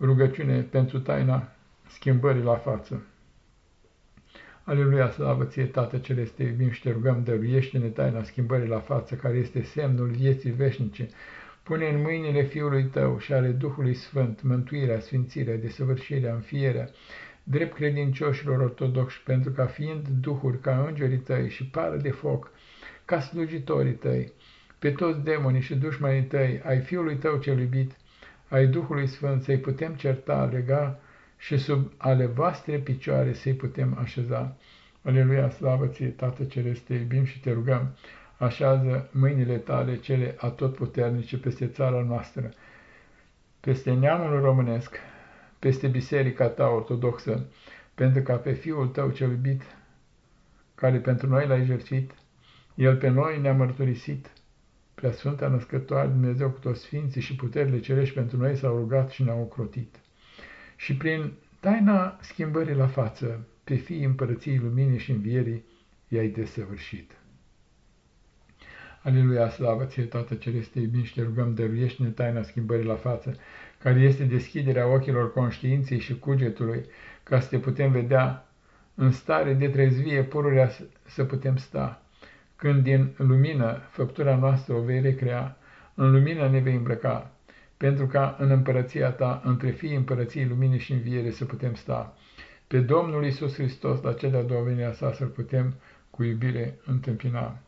Rugăciune pentru taina schimbării la față. Aleluia, slavă ție, Tată Celeste, iubim și te rugăm, dăruiește-ne taina schimbării la față, care este semnul vieții veșnice. Pune în mâinile Fiului Tău și ale Duhului Sfânt mântuirea, sfințirea, desăvârșirea, înfierea, drept credincioșilor ortodoxi, pentru ca fiind duhuri ca îngerii Tăi și pară de foc, ca slujitorii Tăi, pe toți demonii și dușmanii Tăi, ai Fiului Tău cel iubit, ai Duhului Sfânt, să-i putem certa, lega și sub ale voastre picioare să-i putem așeza. Aleluia, slavă ție, Tată Ceresc, te iubim și te rugăm, așează mâinile tale cele atotputernice peste țara noastră, peste neamul românesc, peste biserica ta ortodoxă, pentru ca pe Fiul tău cel iubit, care pentru noi l-ai jertfit, El pe noi ne-a mărturisit, Preasfânta Născătoare Dumnezeu cu toți Sfinții și puterile cerești pentru noi s-au rugat și ne-au ocrotit. Și prin taina schimbării la față, pe fii împărăției luminii și învierii, i-ai desăvârșit. Aleluia, slavă ție, Tată Celeste, iubim și te rugăm, dăruiește-ne taina schimbării la față, care este deschiderea ochilor conștiinței și cugetului, ca să te putem vedea în stare de trezvie, pururea să putem sta când din lumină făptura noastră o vei recrea, în lumină ne vei îmbrăca, pentru ca în împărăția ta, între fii împărăției luminii și înviere să putem sta. Pe Domnul Isus Hristos, la cea de-a doua venire a sa, să-L putem cu iubire întâmpina.